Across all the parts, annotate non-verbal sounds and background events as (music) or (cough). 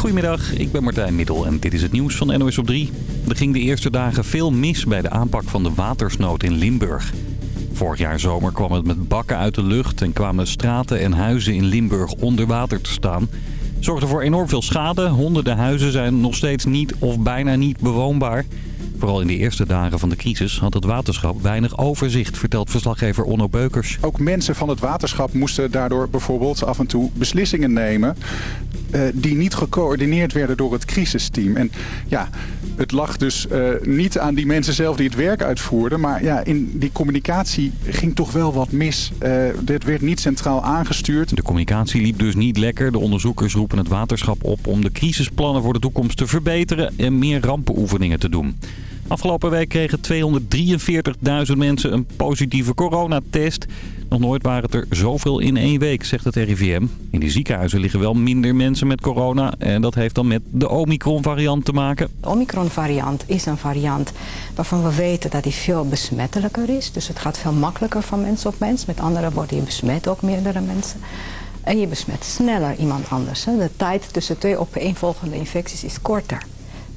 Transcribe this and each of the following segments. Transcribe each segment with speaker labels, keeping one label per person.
Speaker 1: Goedemiddag, ik ben Martijn Middel en dit is het nieuws van NOS op 3. Er ging de eerste dagen veel mis bij de aanpak van de watersnood in Limburg. Vorig jaar zomer kwam het met bakken uit de lucht en kwamen straten en huizen in Limburg onder water te staan. Zorgde voor enorm veel schade. Honderden huizen zijn nog steeds niet of bijna niet bewoonbaar. Vooral in de eerste dagen van de crisis had het waterschap weinig overzicht, vertelt verslaggever Onno Beukers.
Speaker 2: Ook mensen van het waterschap moesten daardoor bijvoorbeeld af en toe beslissingen nemen... Uh, die niet gecoördineerd werden door het crisisteam. En ja, het lag dus uh, niet aan die mensen zelf die het werk uitvoerden. Maar ja, in die communicatie ging toch wel wat mis. Uh, dit werd niet centraal aangestuurd.
Speaker 1: De communicatie liep dus niet lekker. De onderzoekers roepen het waterschap op om de crisisplannen voor de toekomst te verbeteren... en meer rampenoefeningen te doen. Afgelopen week kregen 243.000 mensen een positieve coronatest. Nog nooit waren het er zoveel in één week, zegt het RIVM. In de ziekenhuizen liggen wel minder mensen met corona. En dat heeft dan met de Omicron-variant te maken.
Speaker 3: De Omicron-variant is een variant waarvan we weten dat die veel besmettelijker is. Dus het gaat veel makkelijker van mens op mens. Met andere woorden, je besmet ook meerdere mensen. En je besmet sneller iemand anders. De tijd tussen twee opeenvolgende infecties is korter.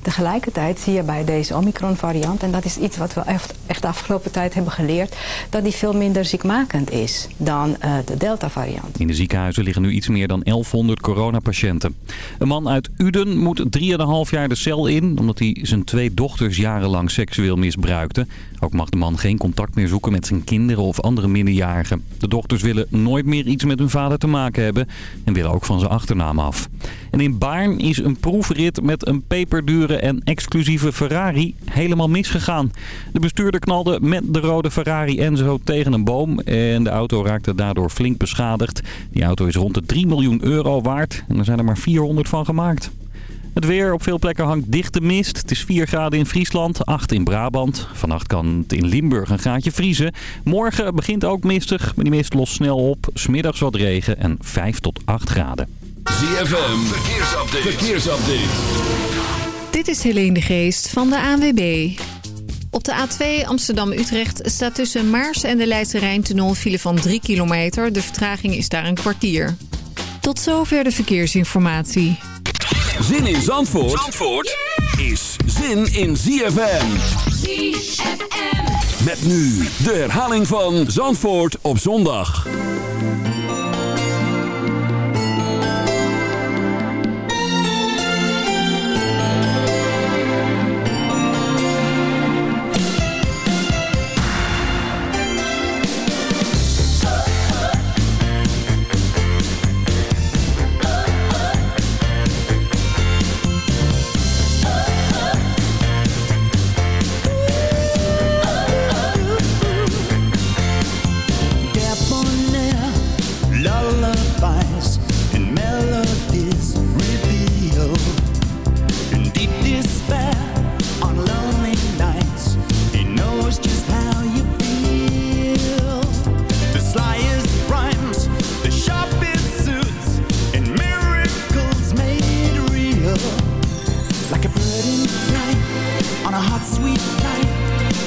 Speaker 3: Tegelijkertijd zie je bij deze Omicron-variant, en dat is iets wat we echt, de afgelopen tijd hebben geleerd, dat die veel minder ziekmakend is dan uh, de Delta-variant.
Speaker 1: In de ziekenhuizen liggen nu iets meer dan 1100 coronapatiënten. Een man uit Uden moet 3,5 jaar de cel in, omdat hij zijn twee dochters jarenlang seksueel misbruikte. Ook mag de man geen contact meer zoeken met zijn kinderen of andere minderjarigen. De dochters willen nooit meer iets met hun vader te maken hebben en willen ook van zijn achternaam af. En in Baarn is een proefrit met een peperdure en exclusieve Ferrari helemaal misgegaan. De bestuurder knalde met de rode Ferrari Enzo tegen een boom en de auto raakte daardoor flink beschadigd. Die auto is rond de 3 miljoen euro waard en er zijn er maar 400 van gemaakt. Het weer. Op veel plekken hangt dichte mist. Het is 4 graden in Friesland, 8 in Brabant. Vannacht kan het in Limburg een graadje vriezen. Morgen begint ook mistig, maar die mist lost snel op. Smiddags wat regen en 5 tot 8 graden.
Speaker 4: ZFM, verkeersupdate. verkeersupdate.
Speaker 5: Dit is Helene de Geest van de ANWB. Op de A2 Amsterdam-Utrecht staat tussen Maars en de Leidse Rijntunnel een file van 3 kilometer. De vertraging is daar een kwartier. Tot zover de verkeersinformatie.
Speaker 4: Zin in Zandvoort, Zandvoort is zin in ZFM.
Speaker 6: ZFM.
Speaker 4: Met nu de herhaling van Zandvoort op zondag.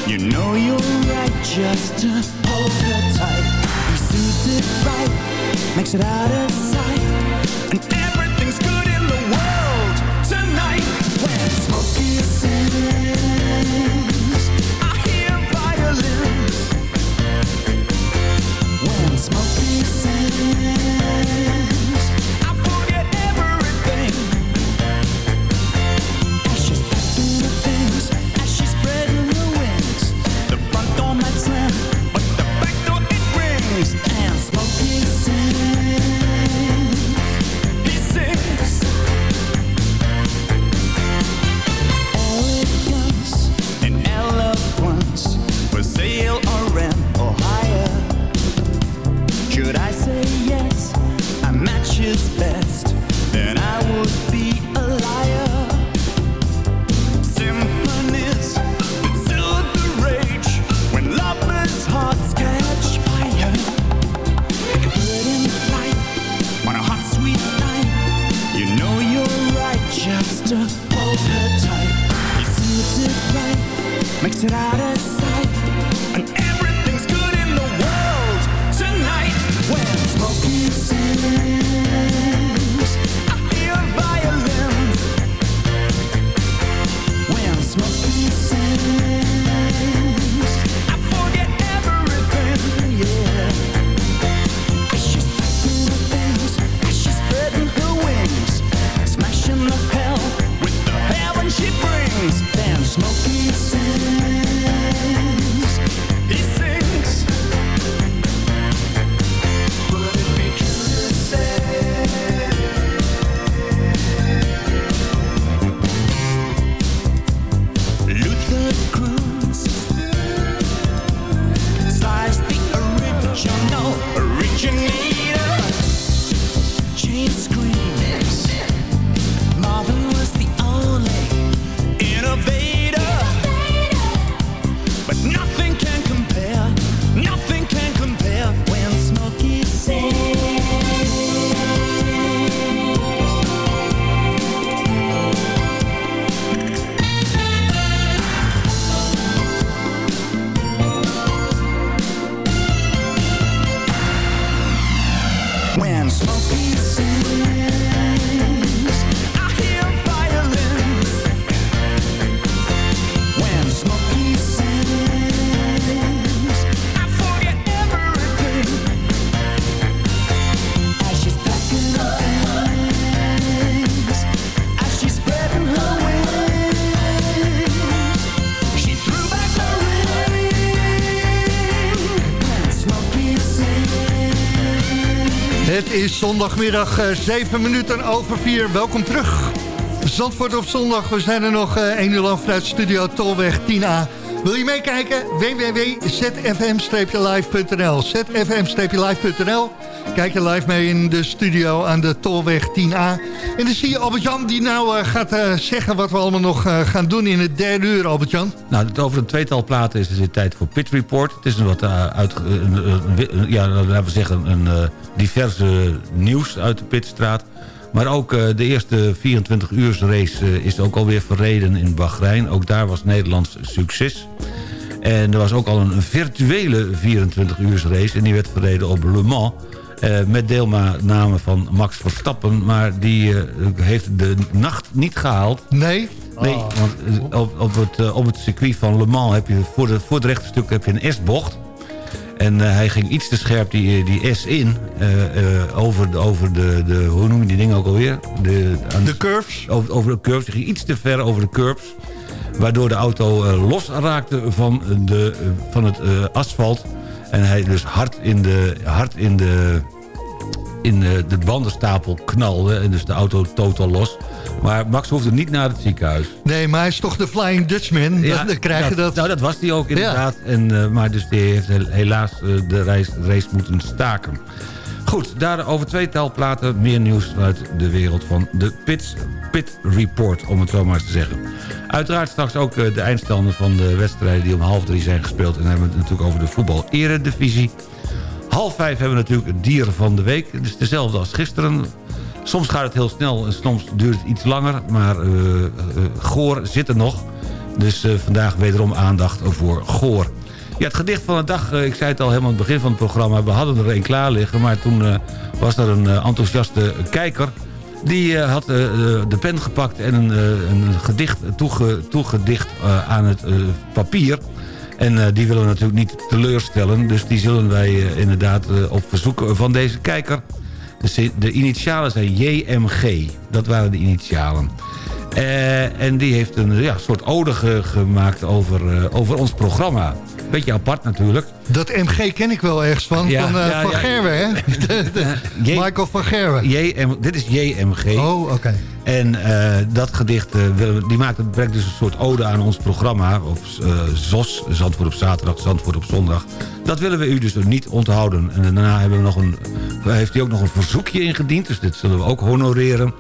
Speaker 6: You
Speaker 4: know you're right, just to hold her tight. He suits it right, makes it out of sight
Speaker 6: zondagmiddag 7 eh, minuten over 4. Welkom terug. Zandvoort op zondag. We zijn er nog 1 eh, uur lang vanuit studio Tolweg 10A. Wil je meekijken? www.zfm-live.nl zfm-live.nl Kijk je live mee in de studio aan de Tolweg 10A. En dan zie je Albert-Jan die nou uh, gaat uh, zeggen wat we allemaal nog uh, gaan doen in het derde uur, Albert-Jan.
Speaker 7: Nou, over een tweetal platen is het tijd voor Pit Report. Het is een wat uit, ja, laten we zeggen, een diverse nieuws uit de Pitstraat. Maar ook de eerste 24 uur race is ook alweer verreden in Bahrein. Ook daar was Nederlands succes. En er was ook al een virtuele 24 uur race. En die werd verreden op Le Mans. Uh, met deelname van Max Verstappen. Maar die uh, heeft de nacht niet gehaald.
Speaker 6: Nee?
Speaker 7: Nee, oh. want uh, op, op, het, op het circuit van Le Mans heb je voor, de, voor het rechte stuk heb je een S-bocht. En hij ging iets te scherp die, die S in. over de, over de, de, hoe noem je die dingen ook alweer?
Speaker 6: De, de curves?
Speaker 7: Over, over de curves. Hij ging iets te ver over de curves. Waardoor de auto los raakte van, de, van het asfalt. En hij dus hard in de, hard in de, in de, de bandenstapel knalde. En dus de auto totaal los. Maar Max hoefde niet naar het ziekenhuis.
Speaker 6: Nee, maar hij is toch de Flying Dutchman? Ja, dan, krijg je dat.
Speaker 7: Nou, dat was hij ook inderdaad. En, uh, maar dus die heeft helaas uh, de race, race moeten staken. Goed, daar over twee telplaten meer nieuws uit de wereld van de Pits, Pit Report, om het zo maar eens te zeggen. Uiteraard straks ook eh, de eindstanden van de wedstrijden die om half drie zijn gespeeld. En dan hebben we het natuurlijk over de voetbal eredivisie. Half vijf hebben we natuurlijk het dier van de week. Het is dezelfde als gisteren. Soms gaat het heel snel en soms duurt het iets langer. Maar uh, uh, Goor zit er nog. Dus vandaag wederom aandacht voor Goor. Ja, het gedicht van de dag, ik zei het al helemaal aan het begin van het programma... we hadden er een klaar liggen, maar toen was er een enthousiaste kijker... Die had de pen gepakt en een, een gedicht toege, toegedicht aan het papier. En die willen we natuurlijk niet teleurstellen. Dus die zullen wij inderdaad op verzoek van deze kijker... De, de initialen zijn JMG. Dat waren de initialen. en die heeft een ja, soort ode gemaakt over, over ons programma. Beetje apart natuurlijk.
Speaker 6: Dat MG ken ik wel ergens van, van, uh, van Gerwe, hè? (laughs) (laughs) Michael van Gerwe.
Speaker 7: JM, dit is JMG.
Speaker 6: Oh, oké.
Speaker 7: En uh, dat gedicht, uh, die maakt, brengt dus een soort ode aan ons programma. Of ZOS, Zandvoort op zaterdag, Zandvoort op zondag. Dat willen we u dus niet onthouden. En daarna hebben we nog een, heeft hij ook nog een verzoekje ingediend. Dus dit zullen we ook honoreren.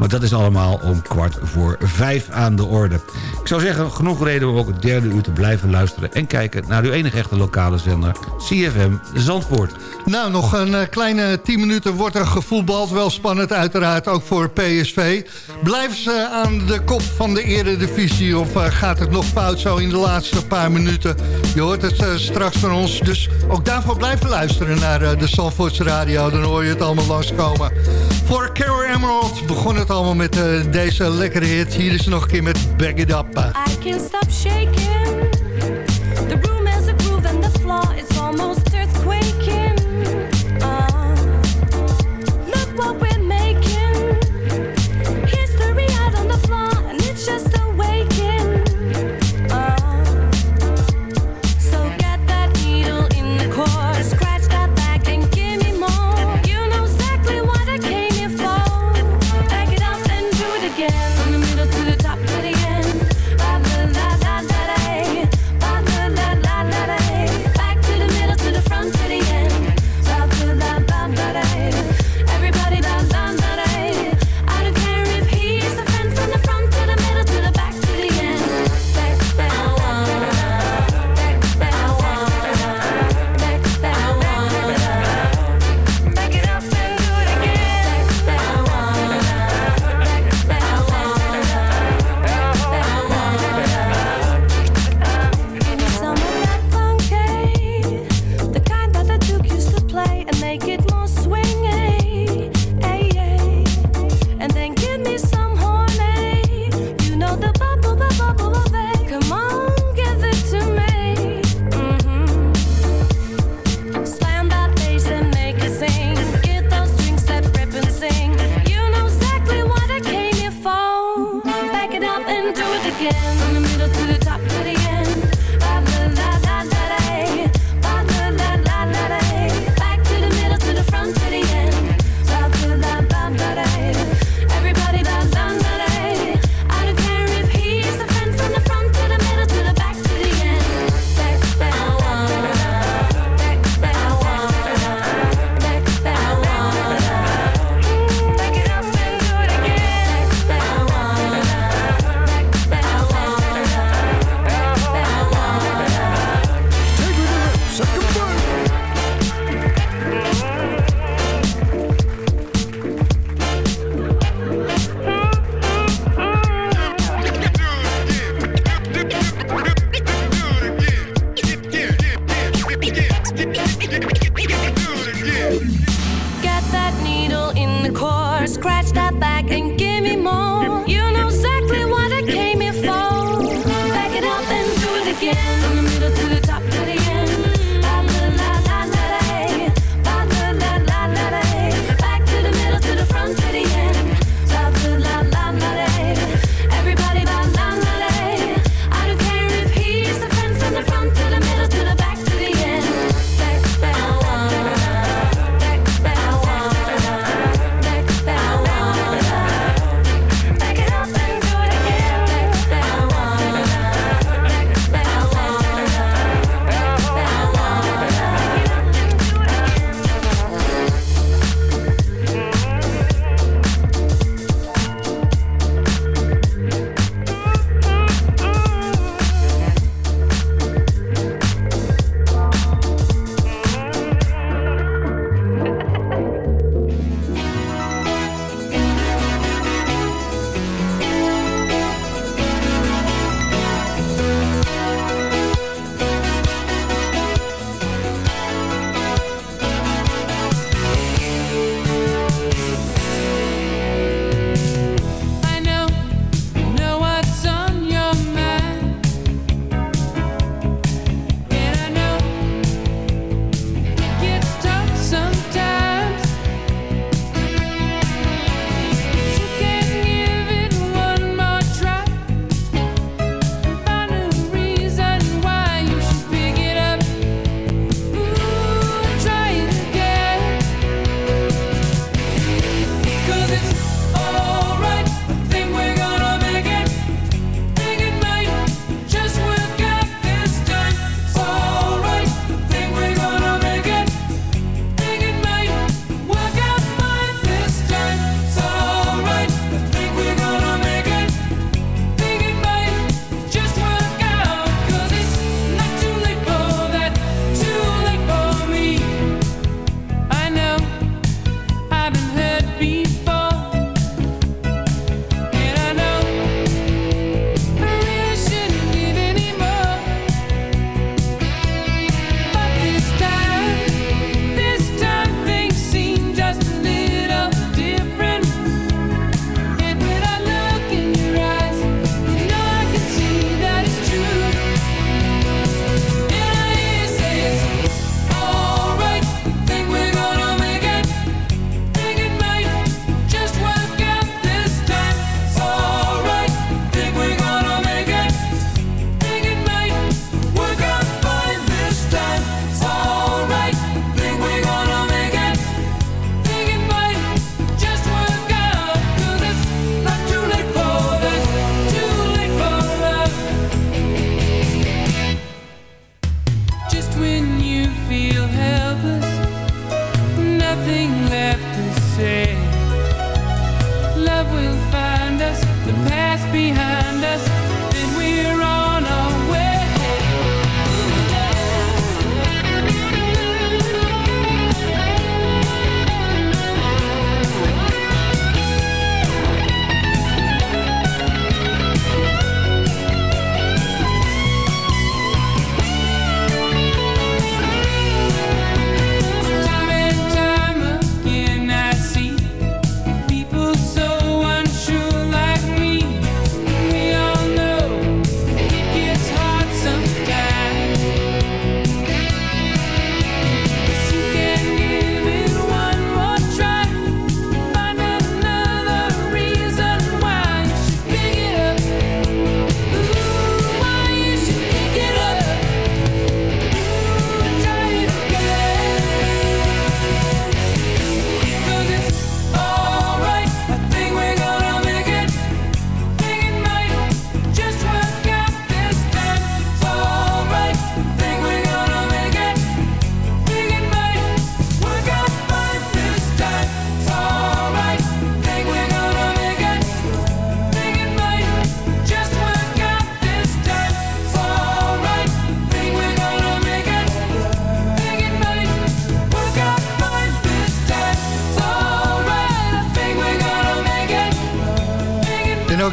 Speaker 7: Maar dat is allemaal om kwart voor vijf aan de orde. Ik zou zeggen, genoeg reden om ook het derde uur te blijven luisteren... en kijken naar uw enige echte lokale zender, CFM Zandvoort.
Speaker 6: Nou, nog een uh, kleine tien minuten wordt er gevoetbald. Wel spannend uiteraard, ook voor PSV. Blijven ze aan de kop van de eredivisie... of uh, gaat het nog fout zo in de laatste paar minuten? Je hoort het uh, straks van ons. Dus ook daarvoor blijven luisteren naar de Zandvoortse radio. Dan hoor je het allemaal langskomen. Voor Carol Emerald begon het allemaal met deze lekkere hit. Hier is nog een keer met Back It. I can't stop shaking.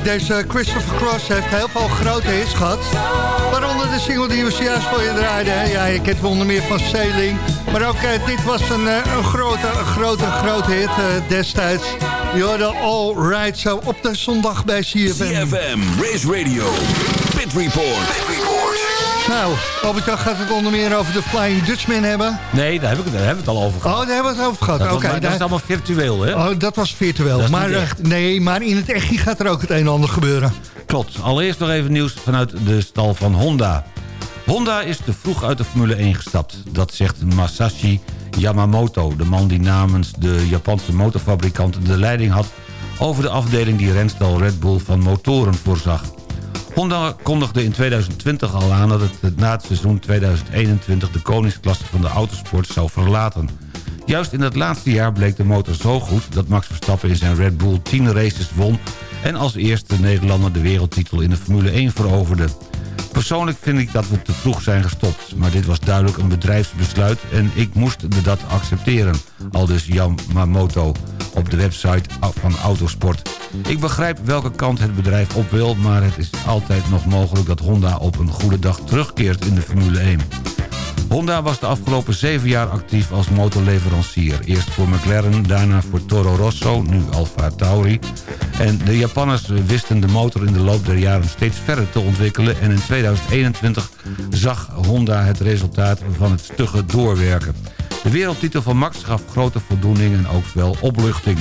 Speaker 6: deze Christopher Cross heeft heel veel grote hits gehad. Waaronder de single die we zojuist voor je draaiden. Ja, je kent onder meer van Sailing. Maar ook eh, dit was een, eh, een grote, grote, grote hit eh, destijds. Je hoorde All Right zo op de zondag bij CFM.
Speaker 4: CFM, Race Radio, Pit Report.
Speaker 6: Nou, Albert-Jan gaat het onder meer over de Flying Dutchman hebben.
Speaker 7: Nee, daar, heb ik, daar hebben we het al over gehad.
Speaker 6: Oh, daar hebben we het over gehad.
Speaker 7: dat,
Speaker 6: Oké,
Speaker 7: was- maar dat is allemaal virtueel, hè?
Speaker 6: Oh, dat was virtueel.
Speaker 7: Dat
Speaker 6: maar, eh,
Speaker 7: echt.
Speaker 6: nee, maar in het echt gaat er ook het een en ander gebeuren.
Speaker 7: Klopt. Allereerst nog even nieuws vanuit de stal van Honda. Honda is te vroeg uit de Formule 1 gestapt. Dat zegt Masashi Yamamoto, de man die namens de Japanse motorfabrikant de leiding had over de afdeling die renstal Red Bull van motoren voorzag. Honda kondigde in 2020 al aan dat het na het seizoen 2021 de koningsklasse van de autosport zou verlaten. Juist in dat laatste jaar bleek de motor zo goed dat Max Verstappen in zijn Red Bull 10 races won en als eerste Nederlander de wereldtitel in de Formule 1 veroverde. Persoonlijk vind ik dat we te vroeg zijn gestopt. Maar dit was duidelijk een bedrijfsbesluit en ik moest dat accepteren. Aldus Yamamoto op de website van Autosport. Ik begrijp welke kant het bedrijf op wil... maar het is altijd nog mogelijk dat Honda op een goede dag terugkeert in de Formule 1. Honda was de afgelopen zeven jaar actief als motorleverancier. Eerst voor McLaren, daarna voor Toro Rosso, nu Alfa Tauri. En de Japanners wisten de motor in de loop der jaren steeds verder te ontwikkelen... en in 2021 zag Honda het resultaat van het stugge doorwerken. De wereldtitel van Max gaf grote voldoening en ook wel opluchting.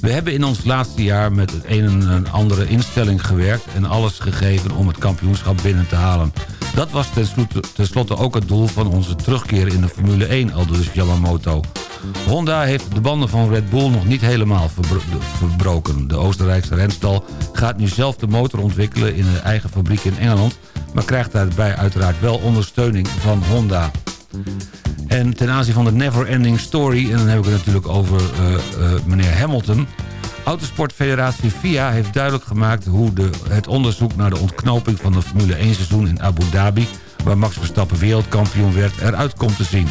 Speaker 7: We hebben in ons laatste jaar met het een en andere instelling gewerkt... en alles gegeven om het kampioenschap binnen te halen. Dat was tenslotte, ook het doel van onze terugkeer in de Formule 1, aldus Yamamoto. Honda heeft de banden van Red Bull nog niet helemaal verbro- verbroken. De Oostenrijkse renstal gaat nu zelf de motor ontwikkelen in een eigen fabriek in Engeland... maar krijgt daarbij uiteraard wel ondersteuning van Honda. En ten aanzien van de Never Ending Story... en dan heb ik het natuurlijk over eh, eh, meneer Hamilton... Autosportfederatie FIA heeft duidelijk gemaakt... hoe de, het onderzoek naar de ontknoping van de Formule 1 seizoen in Abu Dhabi... waar Max Verstappen wereldkampioen werd, eruit komt te zien.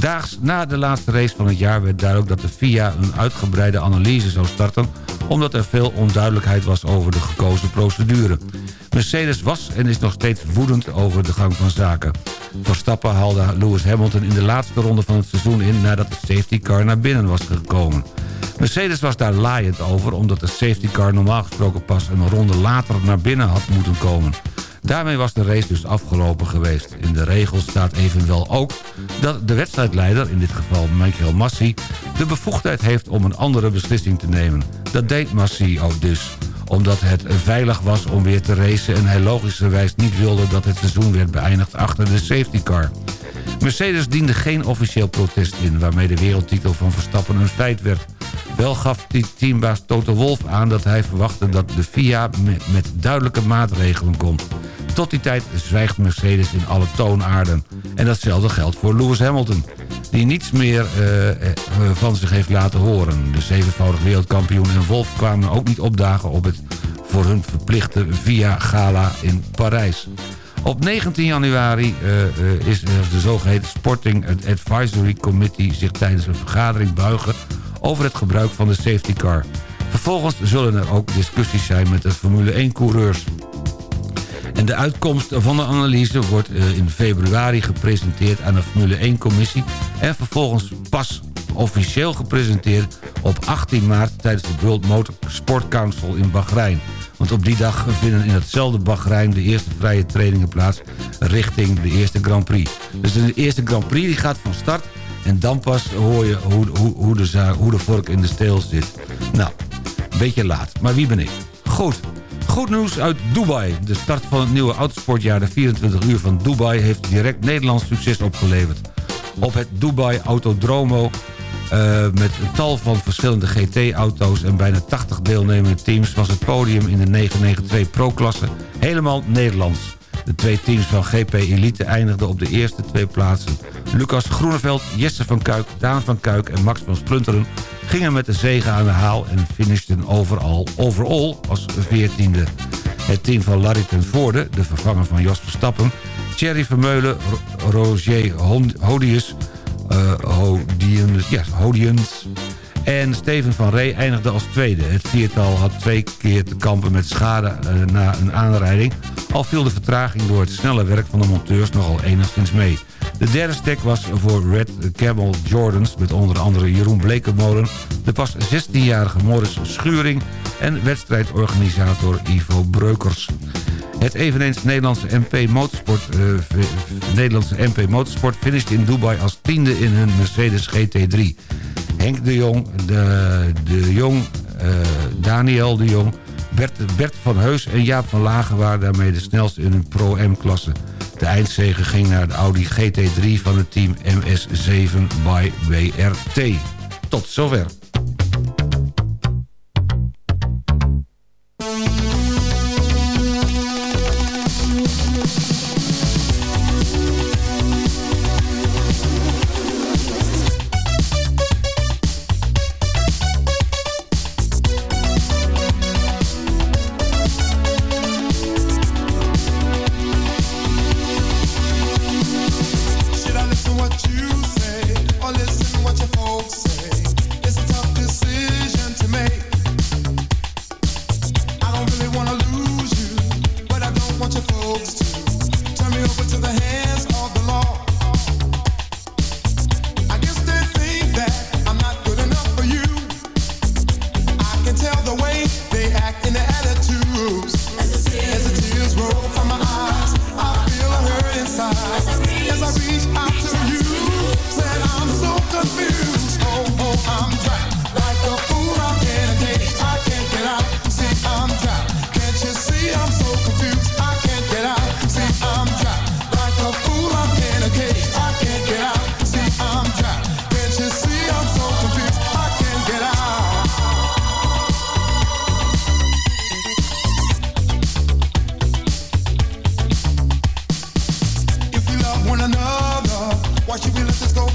Speaker 7: Daags na de laatste race van het jaar werd duidelijk dat de FIA een uitgebreide analyse zou starten... omdat er veel onduidelijkheid was over de gekozen procedure. Mercedes was en is nog steeds woedend over de gang van zaken. Verstappen haalde Lewis Hamilton in de laatste ronde van het seizoen in... nadat de safety car naar binnen was gekomen. Mercedes was daar laaiend over... omdat de safety car normaal gesproken pas een ronde later naar binnen had moeten komen. Daarmee was de race dus afgelopen geweest. In de regels staat evenwel ook dat de wedstrijdleider, in dit geval Michael Massi... de bevoegdheid heeft om een andere beslissing te nemen. Dat deed Massi ook dus omdat het veilig was om weer te racen... en hij logischerwijs niet wilde dat het seizoen werd beëindigd achter de safety car. Mercedes diende geen officieel protest in... waarmee de wereldtitel van Verstappen een feit werd. Wel gaf die teambaas Toto Wolff aan dat hij verwachtte... dat de FIA met, duidelijke maatregelen komt. Tot die tijd zwijgt Mercedes in alle toonaarden. En datzelfde geldt voor Lewis Hamilton... die niets meer eh, eh, van zich heeft laten horen. De zevenvoudig wereldkampioen en Wolff kwamen ook niet opdagen... op het voor hun verplichte VIA-gala in Parijs. Op 19 januari eh, eh, is er de zogeheten Sporting Advisory Committee... zich tijdens een vergadering buigen over het gebruik van de safety car. Vervolgens zullen er ook discussies zijn met de Formule 1-coureurs. En de uitkomst van de analyse wordt eh, in februari gepresenteerd aan de Formule 1-commissie... en vervolgens pas officieel gepresenteerd op 18 maart... tijdens de World Motorsport Council in Bahrein. Want op die dag vinden in hetzelfde Bahrein de eerste vrije trainingen plaats... richting de eerste Grand Prix. Dus de eerste Grand Prix die gaat van start... en dan pas hoor je hoe, hoe, hoe, de, hoe de vork in de steel zit. Nou, een beetje laat, maar wie ben ik? Goed. Goed nieuws uit Dubai. De start van het nieuwe autosportjaar, de 24 uur van Dubai... heeft direct Nederlands succes opgeleverd. Op het Dubai Autodromo... eh, met een tal van verschillende GT-auto's... en bijna 80 deelnemende teams... was het podium in de 992 Pro-klasse helemaal Nederlands. De twee teams van GP Elite eindigden op de eerste twee plaatsen. Lucas Groeneveld, Jesse van Kuik, Daan van Kuik en Max van Splunteren... gingen met de zegen aan de haal en finishten overal, overall als veertiende. Het team van Larry ten Voorde, de vervanger van Jos Verstappen... Thierry Vermeulen, eh, Hodiens. En Steven van Ree eindigde als tweede. Het viertal had twee keer te kampen met schade eh, na een aanrijding... al viel de vertraging door het snelle werk van de monteurs nogal enigszins mee. De derde stek was voor Red Camel Jordans... met onder andere Jeroen Blekenmolen... de pas 16-jarige Morris Schuring... en wedstrijdorganisator Ivo Breukers. Het eveneens Nederlandse MP Motorsport, uh, Nederlandse MP Motorsport finished in Dubai als tiende in hun Mercedes GT3. Henk de Jong, de, de Jong eh, Daniel de Jong, Bert, Bert van Heus en Jaap van Lagen waren daarmee de snelste in hun Pro-M-klasse. De eindzege ging naar de Audi GT3 van het team MS7 by WRT. Tot zover.
Speaker 8: Why should we let this go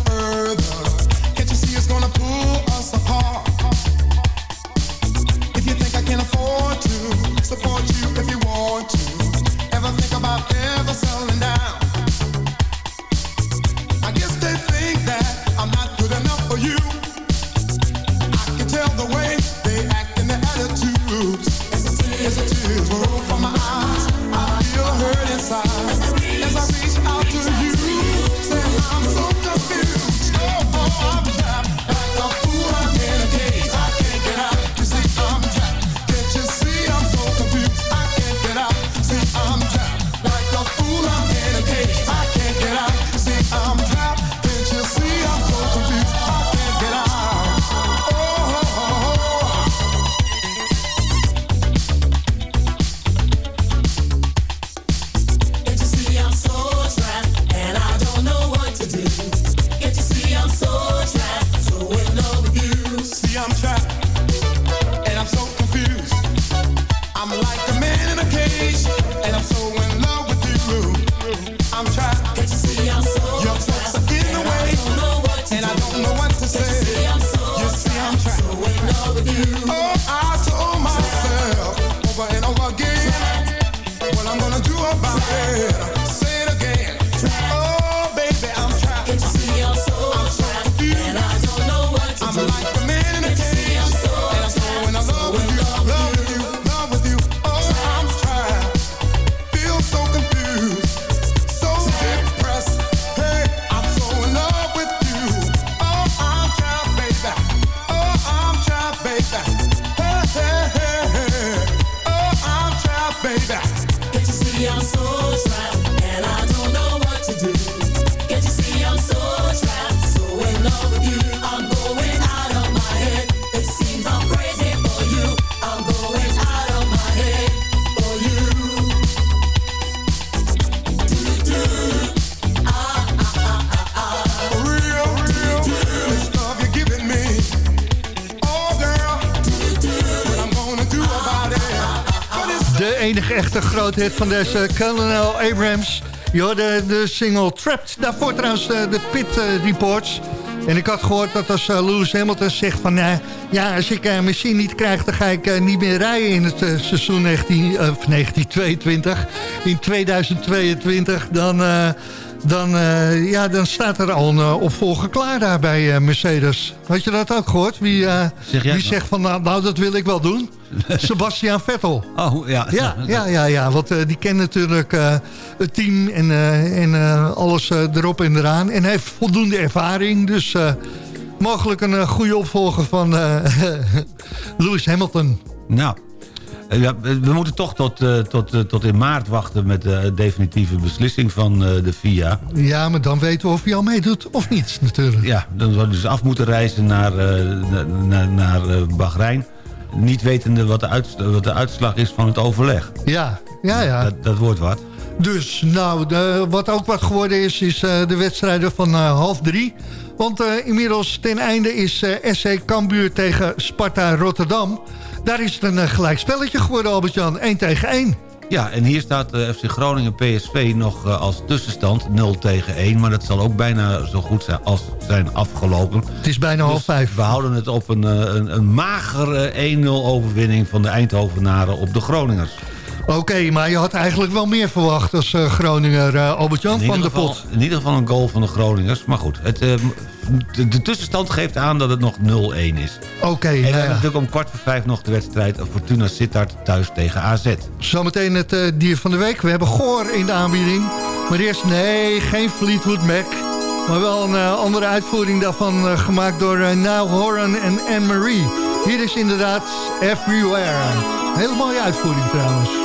Speaker 8: I am so sad.
Speaker 6: echt een groot hit van deze Colonel Abrams. Je de, single Trapped. Daarvoor trouwens eh, de Pit eh, Reports. En ik had gehoord dat als eh, Lewis Hamilton zegt van... Ja, als ik een machine niet krijg, dan ga ik niet meer rijden in het seizoen 19, 1922. In 2022, dan... Dan, ja, dan staat er al een opvolger klaar daar bij Mercedes. Had je dat ook gehoord? Wie, wie zegt van, nou, nou, dat wil ik wel doen. (laughs) Sebastian Vettel.
Speaker 7: Oh, ja.
Speaker 6: Ja, ja, ja, ja want eh, die kent natuurlijk eh, het team en, eh, en alles erop en eraan. En hij heeft voldoende ervaring, dus mogelijk een goede opvolger van (laughs) Lewis Hamilton.
Speaker 7: Nou, ja, we moeten toch tot, tot, tot in maart wachten met de definitieve beslissing van de FIA.
Speaker 6: Ja, maar dan weten we of hij al meedoet of niet, natuurlijk.
Speaker 7: Ja, dan zouden we dus af moeten reizen naar, na- naar, naar Bahrein. Niet wetende wat de, wat de uitslag is van het overleg.
Speaker 6: Ja, ja, ja.
Speaker 7: Dat, dat wordt wat.
Speaker 6: Dus, nou, de, wat ook wat geworden is, is eh, de wedstrijden van eh, half drie. Want eh, inmiddels ten einde is SC Cambuur tegen Sparta Rotterdam. Daar is het een eh, gelijk spelletje geworden, Albert-Jan. 1 tegen 1.
Speaker 7: Ja, en hier staat eh, FC Groningen PSV nog eh, als tussenstand 0 tegen 1. Maar dat zal ook bijna zo goed zijn als zijn afgelopen.
Speaker 6: Het is bijna half
Speaker 7: Dus
Speaker 6: vijf.
Speaker 7: We houden het op een, eh, een, een magere 1-0 overwinning van de Eindhovenaren op de Groningers.
Speaker 6: Oké, maar je had eigenlijk wel meer verwacht als Groninger, Albert-Jan, van
Speaker 7: ieder
Speaker 6: de
Speaker 7: geval-
Speaker 6: pot.
Speaker 7: In ieder geval een goal van de Groningers. Maar goed, het, de, tussenstand geeft aan dat het nog 0-1 is.
Speaker 6: Oké,
Speaker 7: En we
Speaker 6: nou
Speaker 7: hebben natuurlijk om kwart voor vijf nog de wedstrijd... Fortuna Sittard thuis tegen AZ.
Speaker 6: Zometeen het eh, dier van de week. We hebben Goor in de aanbieding. Maar eerst, nee, geen Fleetwood Mac. Maar wel een eh, andere uitvoering daarvan eh, gemaakt door uh, Now Horan en Anne-Marie. Hier is inderdaad Everywhere. Hele mooie uitvoering trouwens.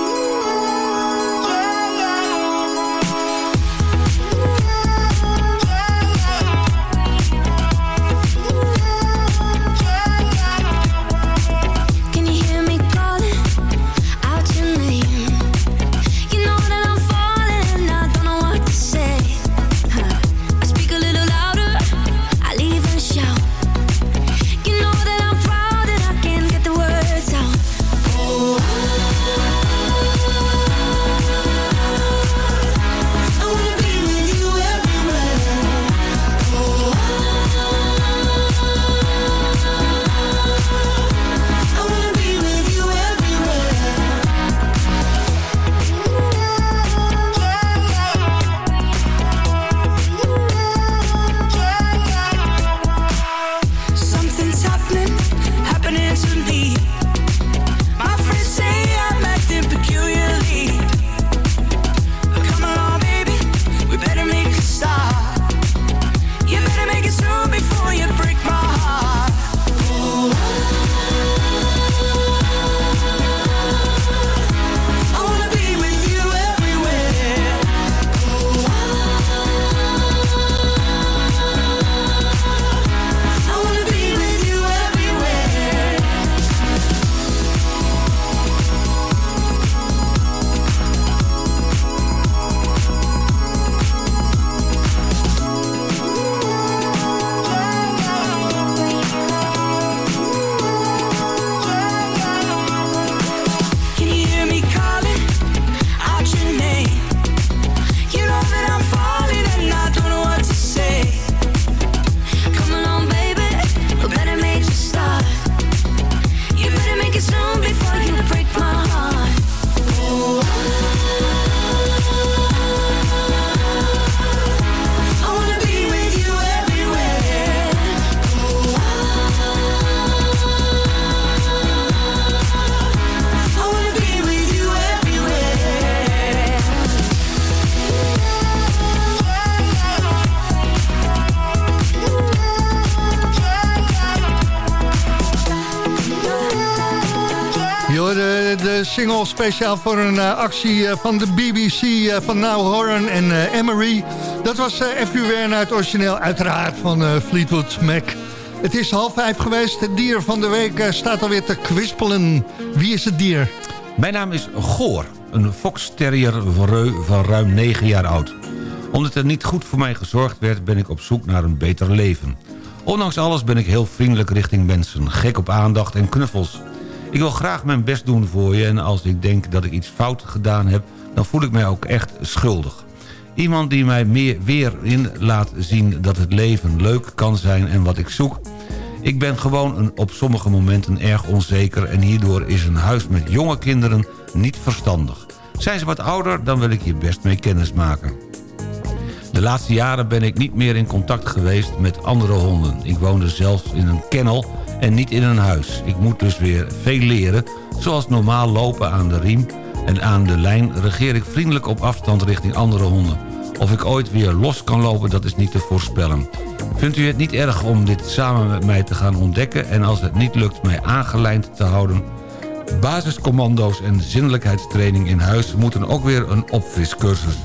Speaker 6: Speciaal voor een eh, actie eh, van de BBC eh, van Now Horan en Emery. Dat was Everywhere naar het origineel, uiteraard van Fleetwood Mac. Het is half vijf geweest. Het dier van de week staat alweer te kwispelen. Wie is het dier?
Speaker 7: Mijn naam is Goor, een fox-terrier Vreu van ruim 9 jaar oud. Omdat er niet goed voor mij gezorgd werd, ben ik op zoek naar een beter leven. Ondanks alles ben ik heel vriendelijk richting mensen, gek op aandacht en knuffels. Ik wil graag mijn best doen voor je en als ik denk dat ik iets fout gedaan heb... dan voel ik mij ook echt schuldig. Iemand die mij weer in laat zien dat het leven leuk kan zijn en wat ik zoek... Ik ben gewoon op sommige momenten erg onzeker... en hierdoor is een huis met jonge kinderen niet verstandig. Zijn ze wat ouder, dan wil ik je best mee kennis maken. De laatste jaren ben ik niet meer in contact geweest met andere honden. Ik woonde zelfs in een kennel en niet in een huis. Ik moet dus weer veel leren, zoals normaal lopen aan de riem... en aan de lijn regeer ik vriendelijk op afstand richting andere honden. Of ik ooit weer los kan lopen, dat is niet te voorspellen. Vindt u het niet erg om dit samen met mij te gaan ontdekken... en als het niet lukt mij aangelijnd te houden... Basiscommando's en zinnelijkheidstraining in huis moeten ook weer een opfriscursus.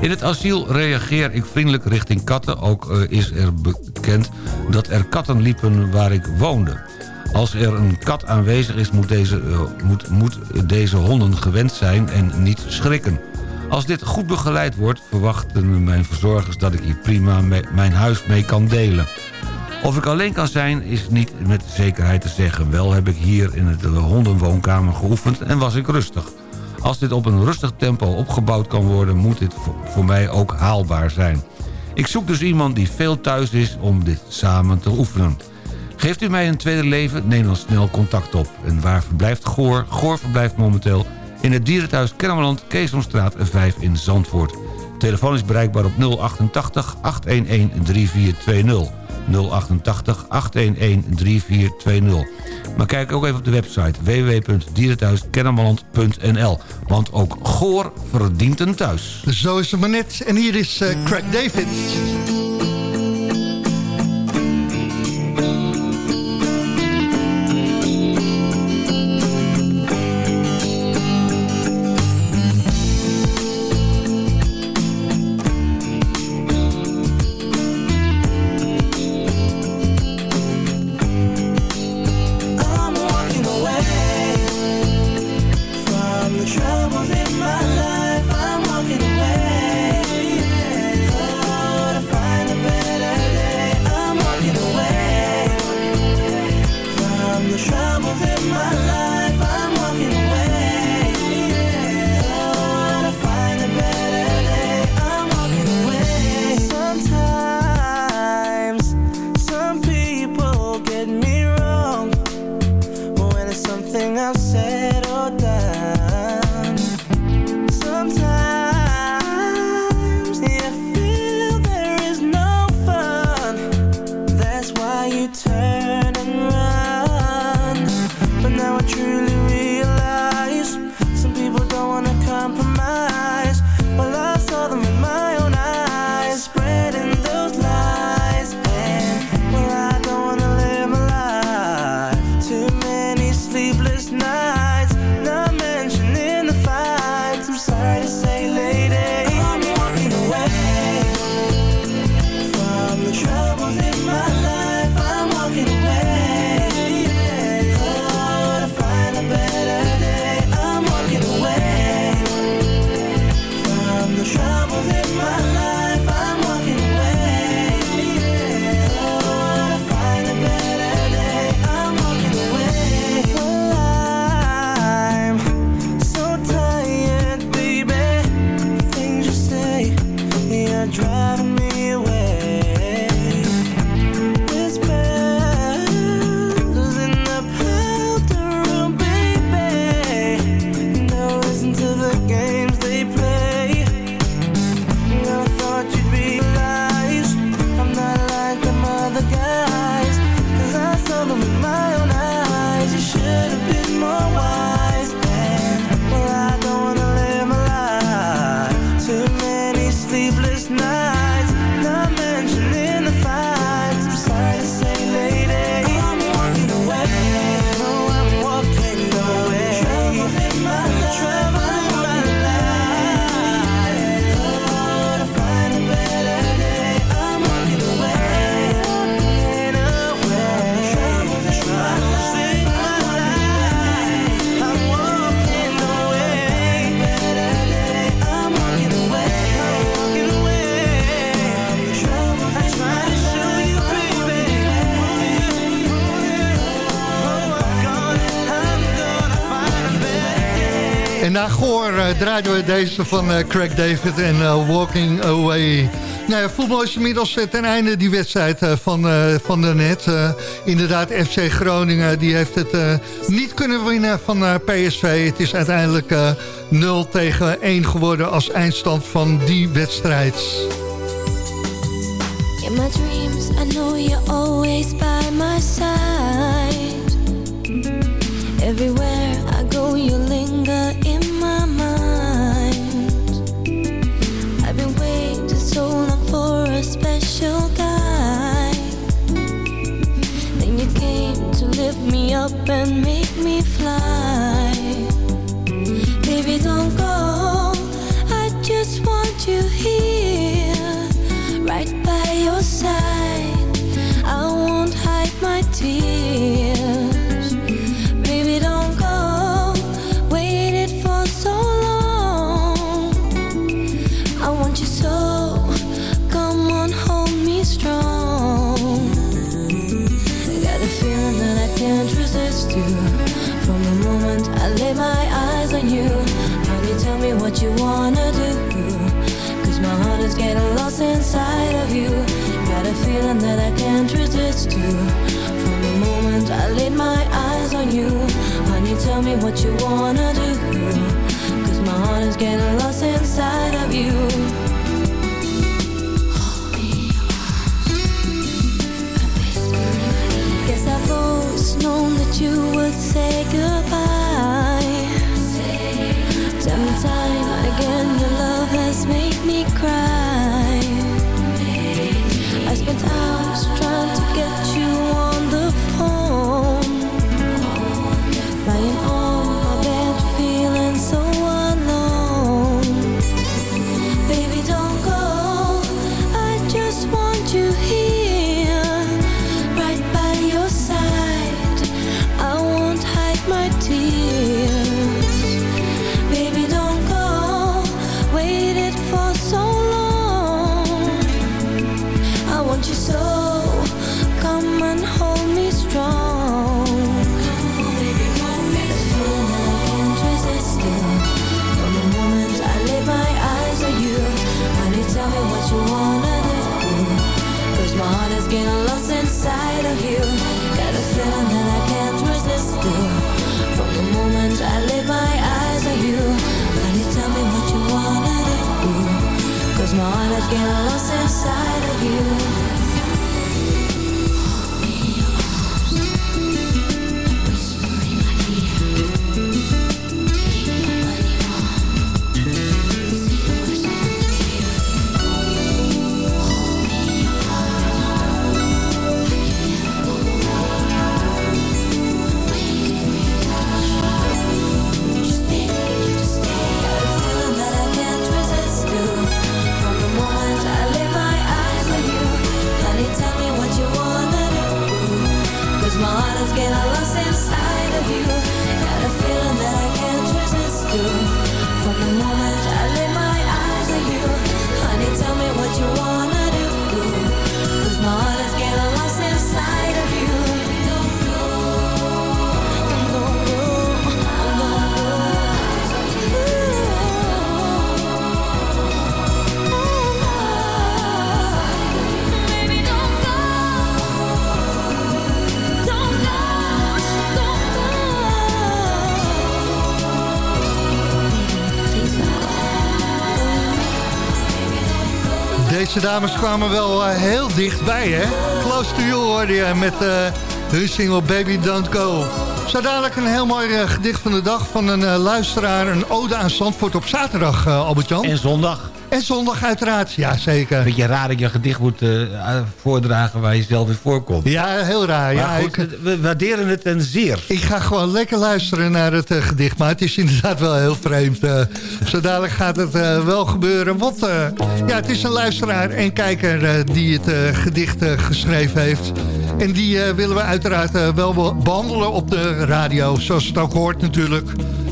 Speaker 7: In het asiel reageer ik vriendelijk richting katten. Ook eh, is er bekend dat er katten liepen waar ik woonde. Als er een kat aanwezig is, moet deze, eh, moet, moet deze honden gewend zijn en niet schrikken. Als dit goed begeleid wordt, verwachten mijn verzorgers dat ik hier prima mijn huis mee kan delen. Of ik alleen kan zijn is niet met zekerheid te zeggen. Wel heb ik hier in het eh, hondenwoonkamer geoefend en was ik rustig. Als dit op een rustig tempo opgebouwd kan worden... moet dit voor- mij ook haalbaar zijn. Ik zoek dus iemand die veel thuis is om dit samen te oefenen. Geeft u mij een tweede leven, neem dan snel contact op. En waar verblijft Goor? Goor verblijft momenteel in het dierenthuis Kennemerland... Keesomstraat 5 in Zandvoort. Telefoon is bereikbaar op 088 811 3420. 088 811 3420. Maar kijk ook even op de website www.dierenthuiskennemerland.nl. Want ook Goor verdient een thuis.
Speaker 9: Zo is het maar net. En hier is eh, Craig David. Draaiden deze van eh, Craig David en eh, Walking Away.
Speaker 6: Nou voetbal is inmiddels eh, ten einde die wedstrijd van, eh, van daarnet. Eh, inderdaad, FC Groningen die heeft het niet kunnen winnen van PSV. Het is uiteindelijk eh 0 tegen 1 geworden als eindstand van die wedstrijd.
Speaker 10: What you wanna do. Cause my heart is getting lost inside of you. Lost inside of you. Got a feeling that I can't resist you. From the moment I my eyes on you, honey, tell me what you wanna do. Cause my heart is getting lost inside of you.
Speaker 6: Dames kwamen wel eh, heel dichtbij, hè? Close to you hoorde je met eh, hun single Baby Don't Go. Zo dadelijk een heel mooi eh, gedicht van de dag van een luisteraar. Een ode aan Zandvoort op zaterdag, Albert-Jan.
Speaker 7: En zondag.
Speaker 6: En zondag uiteraard, ja zeker.
Speaker 7: Beetje raar dat je een gedicht moet eh, voordragen waar je zelf in voorkomt.
Speaker 6: Ja, heel raar.
Speaker 7: Maar
Speaker 6: Ja,
Speaker 7: goed,
Speaker 6: ik,
Speaker 7: we waarderen het en zeer.
Speaker 6: ik ga gewoon lekker luisteren naar het eh, gedicht. Maar het is inderdaad wel heel vreemd. eh. zo dadelijk gaat het wel gebeuren. Want ja, het is een luisteraar en kijker die het gedicht geschreven heeft. En die willen we uiteraard wel be- behandelen op de radio. Zoals het ook hoort natuurlijk.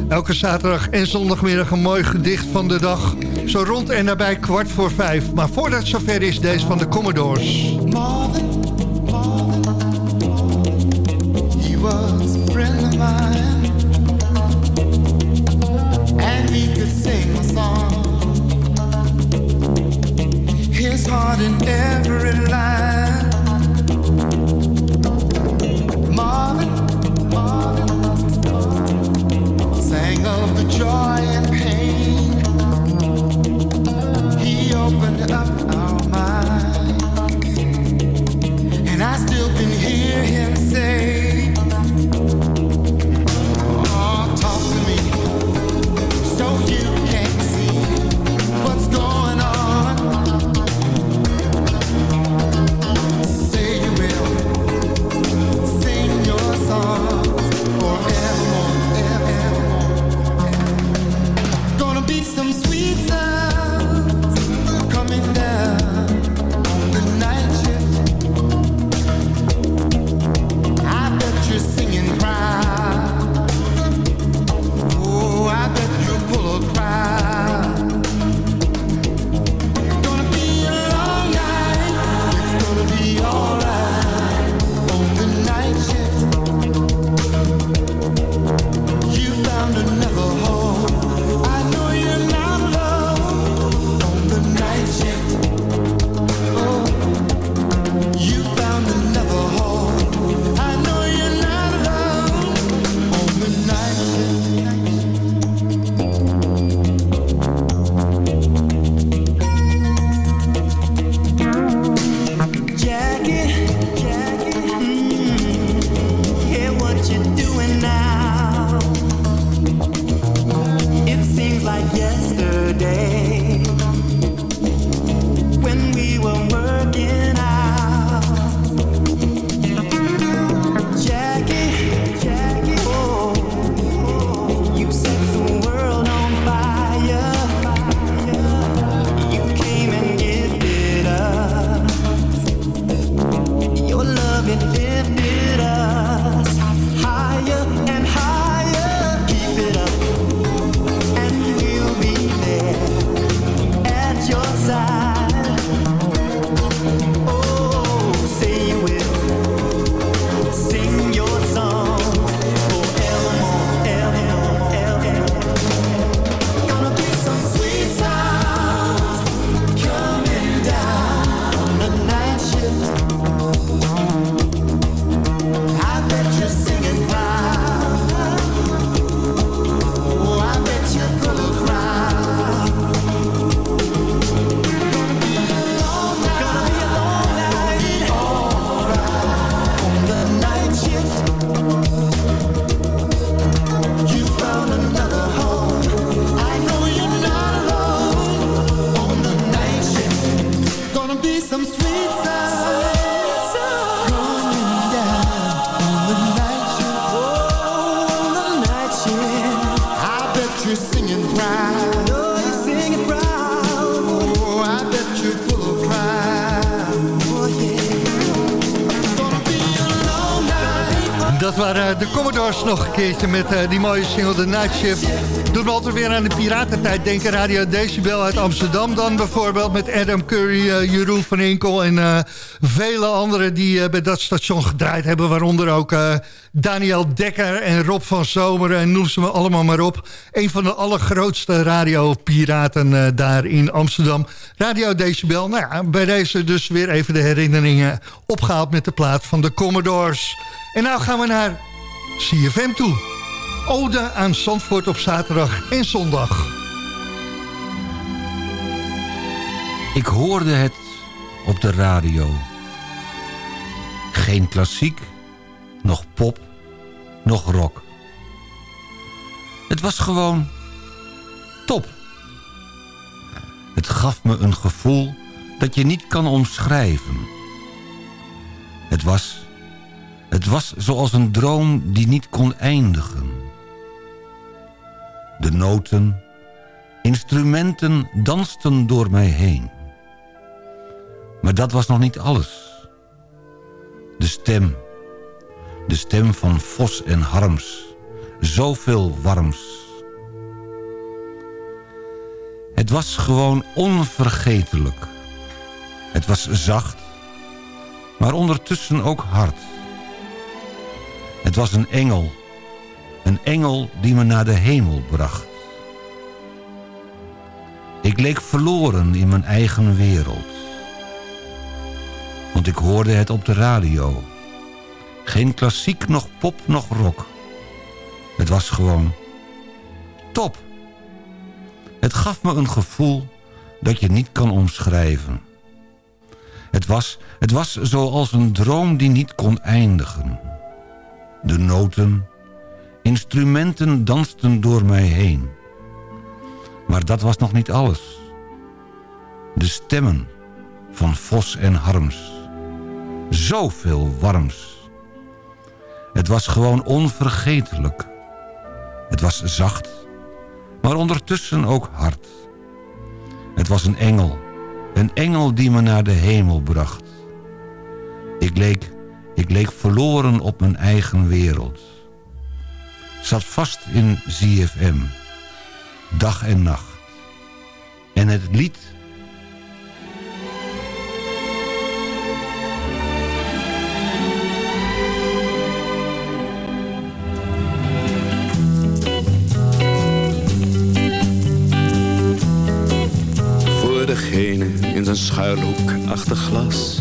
Speaker 6: Elke zaterdag en zondagmiddag een mooi gedicht van de dag. Zo rond en nabij kwart voor vijf. Maar voordat het zover is, deze van de Commodores.
Speaker 11: Marvin, Marvin, he was a friend of mine. And he could sing a song. His heart in every line.
Speaker 6: Marvin, Marvin, sang of the joy and dat waren de Commodores nog een keertje met eh, die mooie single The Night Shift. Doet me altijd weer aan de piratentijd denken. Radio Decibel uit Amsterdam dan bijvoorbeeld met Adam Curry, eh, Jeroen van Inkel en eh, vele anderen die eh, bij dat station gedraaid hebben. Waaronder ook eh, Daniel Dekker en Rob van Zomeren en noem ze me allemaal maar op. Een van de allergrootste radiopiraten eh, daar in Amsterdam. Radio Decibel, nou ja, bij deze dus weer even de herinneringen opgehaald met de plaat van de Commodores. En nou gaan we naar CFM toe. Ode aan Zandvoort op zaterdag en zondag.
Speaker 7: Ik hoorde het op de radio. Geen klassiek, nog pop, nog rock. Het was gewoon top. Het gaf me een gevoel dat je niet kan omschrijven. Het was, het was zoals een droom die niet kon eindigen. De noten, instrumenten dansten door mij heen. Maar dat was nog niet alles. De stem. De stem van Vos en Harms. Zoveel warms. Het was gewoon onvergetelijk. Het was zacht, maar ondertussen ook hard. Het was een engel. Een engel die me naar de hemel bracht. Ik leek verloren in mijn eigen wereld. Want ik hoorde het op de radio. Geen klassiek, nog pop, nog rock. Het was gewoon top. Het gaf me een gevoel dat je niet kan omschrijven. Het was, het was zoals een droom die niet kon eindigen. De noten, instrumenten dansten door mij heen. Maar dat was nog niet alles. De stemmen van Vos en Harms. Zoveel warms. Het was gewoon onvergetelijk. Het was zacht, maar ondertussen ook hard. Het was een engel. Een engel die me naar de hemel bracht. Ik leek, ik leek verloren op mijn eigen wereld. Zat vast in ZFM. Dag en nacht. En het lied
Speaker 12: Voor degene in zijn schuilhoek achter glas.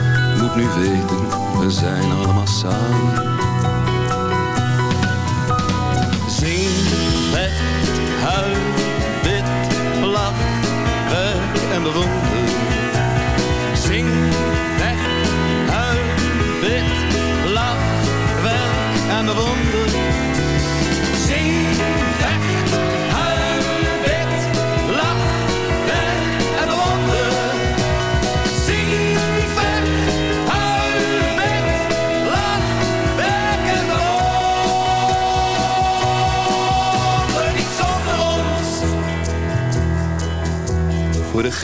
Speaker 12: Moet nu weten, we zijn allemaal samen. Zing, weg, huil,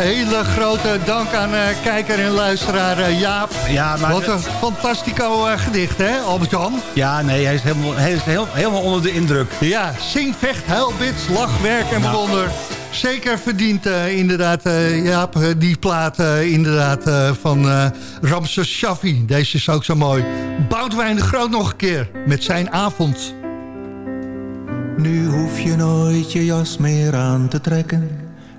Speaker 6: Hele grote dank aan eh, kijker en luisteraar eh, Jaap.
Speaker 7: Ja, maar-
Speaker 6: Wat een fantastico eh, gedicht, hè, Albert-Jan?
Speaker 7: Ja, nee, hij is helemaal, hij is heel, helemaal onder de indruk.
Speaker 6: Ja, zing, vecht, huilbits, lach, werk en
Speaker 7: Nou.
Speaker 6: bewonder. Zeker verdient eh, inderdaad, eh, Jaap, die plaat eh, inderdaad eh, van eh Ramses Shaffi. Deze is ook zo mooi. Boudewijn de Groot nog een keer met zijn avond.
Speaker 11: Nu hoef je nooit je jas meer aan te trekken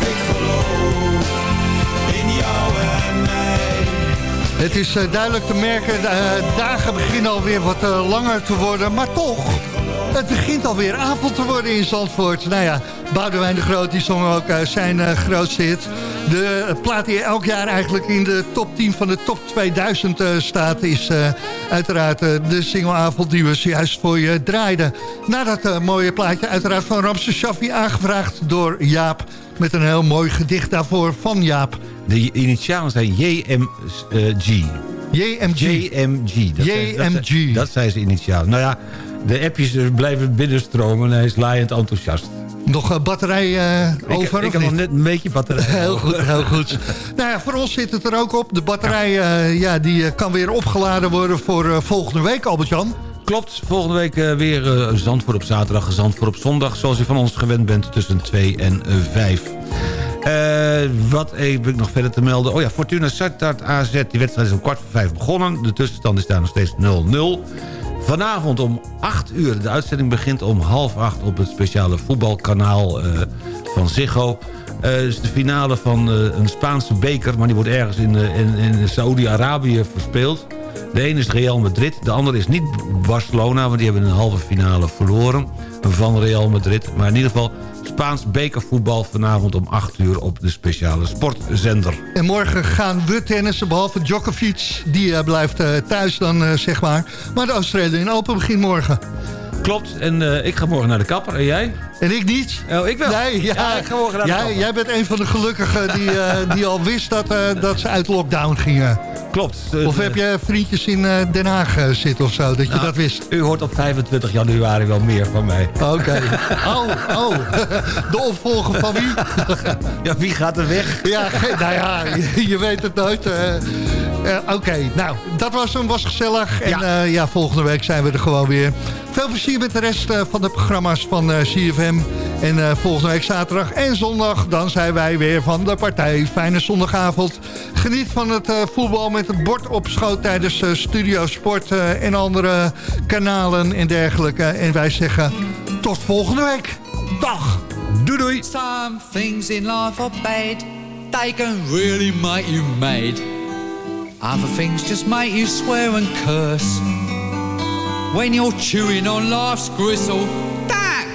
Speaker 11: ik geloof in jou en mij.
Speaker 6: Het is eh, duidelijk te merken, de eh, dagen beginnen alweer wat eh, langer te worden, maar toch... Het begint alweer avond te worden in Zandvoort. Nou ja, Boudewijn de Groot die zong ook zijn grootste hit. De plaat die elk jaar eigenlijk in de top 10 van de top 2000 eh, staat... is eh, uiteraard eh, de singleavond die we zojuist voor je draaiden. Na dat mooie plaatje uiteraard van Ramse Shaffi aangevraagd door Jaap... met een heel mooi gedicht daarvoor van Jaap.
Speaker 7: De initialen zijn JMG.
Speaker 6: JMG.
Speaker 7: JMG. Dat zijn- dat zijn-
Speaker 6: JMG.
Speaker 7: Dat zijn zijn initialen. Nou ja, de appjes blijven binnenstromen en hij is laaiend enthousiast.
Speaker 6: Nog eh, batterij eh,
Speaker 7: Ik,
Speaker 6: over?
Speaker 7: ik
Speaker 6: of
Speaker 7: heb nog net een beetje batterij. (laughs)
Speaker 6: Heel goed, heel goed. nou ja, voor ons zit het er ook op. De batterij eh, ja, die eh, kan weer opgeladen worden voor eh, volgende week, Albert-Jan.
Speaker 7: Klopt, volgende week eh, weer eh, Zandvoort op zaterdag Zandvoort op zondag... zoals u van ons gewend bent tussen 2 en 5. wat heb ik nog verder te melden? Oh ja, Fortuna Sittard AZ, die wedstrijd is om kwart voor vijf begonnen. De tussenstand is daar nog steeds 0-0. Vanavond om 8 uur, de uitzending begint om half 8 op het speciale voetbalkanaal eh, van Ziggo. Eh is de finale van eh, een Spaanse beker, maar die wordt ergens in, in, in Saoedi-Arabië verspeeld. De ene is Real Madrid, de andere is niet Barcelona... want die hebben een halve finale verloren van Real Madrid. Maar in ieder geval Spaans bekervoetbal vanavond om 8 uur... op de speciale sportzender.
Speaker 6: En morgen gaan we tennissen, behalve Djokovic. Die eh, blijft eh, thuis dan, eh, zeg maar. Maar de Australian Open begint morgen.
Speaker 7: Klopt, en ik ga morgen naar de kapper. En jij?
Speaker 6: En ik niet.
Speaker 7: Oh, ik wel.
Speaker 6: Nee, ja,
Speaker 7: Ja, ik ga morgen naar de
Speaker 6: jij, jij bent een van de gelukkigen die, eh, die al wist dat, eh, dat ze uit lockdown gingen.
Speaker 7: Klopt.
Speaker 6: Of heb je vriendjes in eh, Den Haag zitten of zo, dat je
Speaker 7: Nou,
Speaker 6: dat wist?
Speaker 7: U hoort op 25 januari wel meer van mij.
Speaker 6: Oké. (laughs) Oh, oh. De opvolger van wie? (laughs)
Speaker 7: Ja, wie gaat er weg?
Speaker 6: Ja, nou ja, je, je weet het nooit. Oké, nou, dat was hem, was gezellig. En ja. ja, volgende week zijn we er gewoon weer. Veel plezier met de rest van de programma's van eh, En eh, volgende week zaterdag en zondag, dan zijn wij weer van de partij. Fijne zondagavond. Geniet van het eh, voetbal met het bord op schoot tijdens eh, Studio Sport en andere kanalen en dergelijke. En wij zeggen tot volgende week. Dag.
Speaker 7: Doei doei.
Speaker 13: Some things in life. They can really make you mad. Other things just you swear and curse. When you're chewing on life's gristle,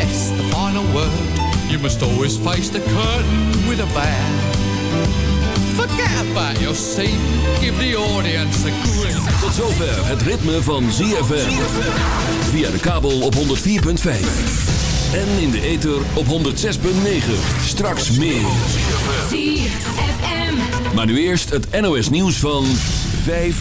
Speaker 13: death's the final word. You must always face the curtain with a bow. Forget about your seat, give the audience a grin.
Speaker 4: Tot zover het ritme van ZFM. Via de kabel op 104.5. En in de ether op 106.9. Straks meer.
Speaker 10: ZFM.
Speaker 4: Maar nu eerst het NOS nieuws van 5